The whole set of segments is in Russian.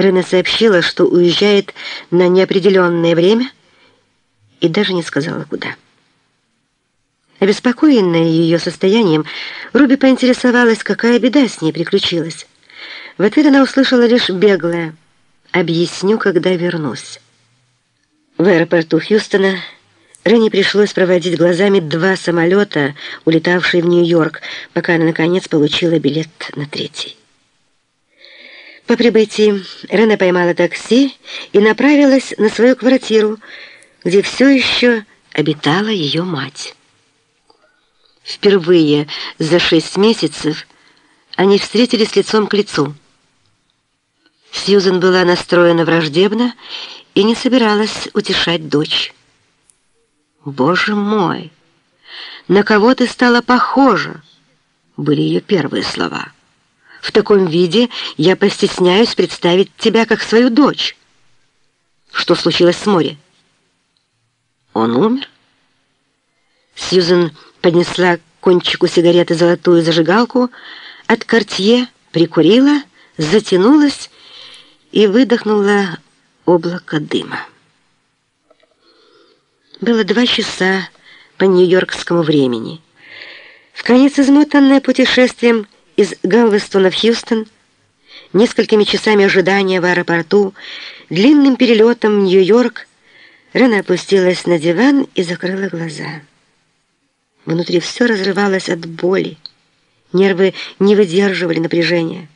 Рена сообщила, что уезжает на неопределенное время и даже не сказала, куда. Обеспокоенная ее состоянием, Руби поинтересовалась, какая беда с ней приключилась. В ответ она услышала лишь беглое «Объясню, когда вернусь». В аэропорту Хьюстона Рене пришлось проводить глазами два самолета, улетавшие в Нью-Йорк, пока она, наконец, получила билет на третий. По прибытии Рене поймала такси и направилась на свою квартиру, где все еще обитала ее мать. Впервые за шесть месяцев они встретились лицом к лицу. Сьюзен была настроена враждебно и не собиралась утешать дочь. «Боже мой! На кого ты стала похожа?» были ее первые слова. «В таком виде я постесняюсь представить тебя как свою дочь». «Что случилось с Мори?» «Он умер?» Сьюзен поднесла к кончику сигареты золотую зажигалку, от кортье прикурила, затянулась и выдохнула облако дыма. Было два часа по нью-йоркскому времени. В конец измотанное путешествием из Галвестона в Хьюстон, несколькими часами ожидания в аэропорту, длинным перелетом в Нью-Йорк, Рена опустилась на диван и закрыла глаза. Внутри все разрывалось от боли. Нервы не выдерживали напряжения.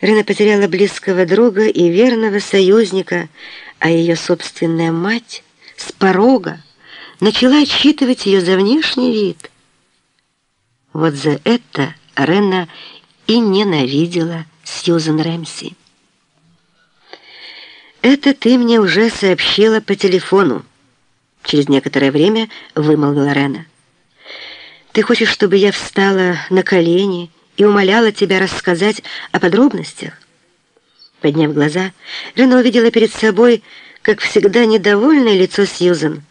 Рена потеряла близкого друга и верного союзника, а ее собственная мать с порога начала отчитывать ее за внешний вид. Вот за это Рена и ненавидела Сьюзен Рэмси. «Это ты мне уже сообщила по телефону», — через некоторое время вымолвила Рена. Ты хочешь, чтобы я встала на колени и умоляла тебя рассказать о подробностях?» Подняв глаза, Рена увидела перед собой, как всегда, недовольное лицо Сьюзен.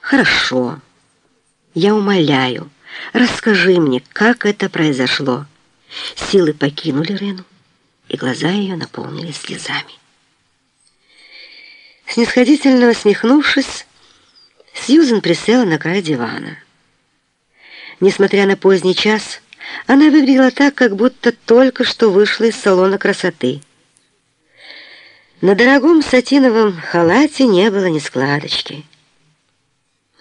«Хорошо. Я умоляю. Расскажи мне, как это произошло». Силы покинули Рену, и глаза ее наполнились слезами. Снисходительно усмехнувшись, Сьюзен присела на край дивана. Несмотря на поздний час, она выглядела так, как будто только что вышла из салона красоты. На дорогом сатиновом халате не было ни складочки.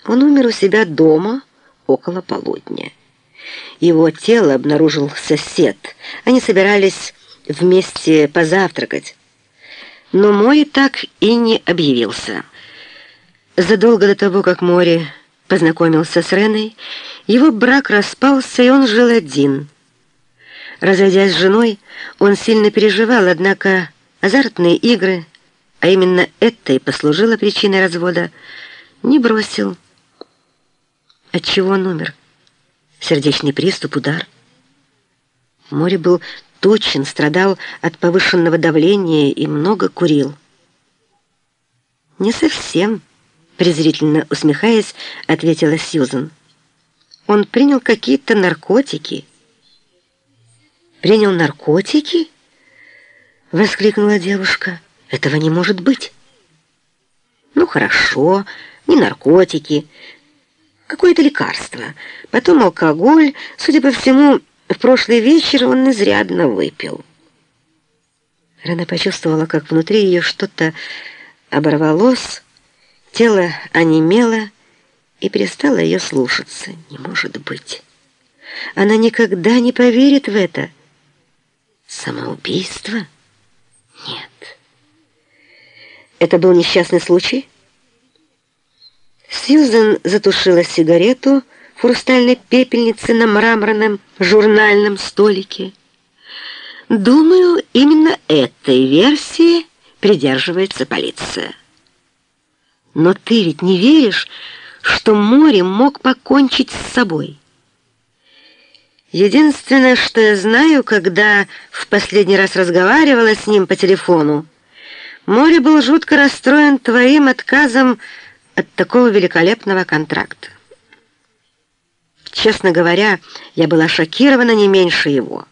Он умер у себя дома около полудня. Его тело обнаружил сосед. Они собирались вместе позавтракать. Но Мори так и не объявился. Задолго до того, как Мори познакомился с Реной, его брак распался, и он жил один. Разойдясь с женой, он сильно переживал, однако азартные игры, а именно это и послужило причиной развода, не бросил. Отчего он умер? Сердечный приступ, удар. Море был точен, страдал от повышенного давления и много курил. «Не совсем», — презрительно усмехаясь, ответила Сьюзан. Он принял какие-то наркотики. «Принял наркотики?» — воскликнула девушка. «Этого не может быть». «Ну, хорошо, не наркотики, какое-то лекарство. Потом алкоголь. Судя по всему, в прошлый вечер он изрядно выпил». Рана почувствовала, как внутри ее что-то оборвалось, тело онемело, и перестала ее слушаться. Не может быть. Она никогда не поверит в это. Самоубийство? Нет. Это был несчастный случай? Сьюзен затушила сигарету в хрустальной пепельнице на мраморном журнальном столике. Думаю, именно этой версии придерживается полиция. Но ты ведь не веришь, что море мог покончить с собой. Единственное, что я знаю, когда в последний раз разговаривала с ним по телефону, море был жутко расстроен твоим отказом от такого великолепного контракта. Честно говоря, я была шокирована не меньше его.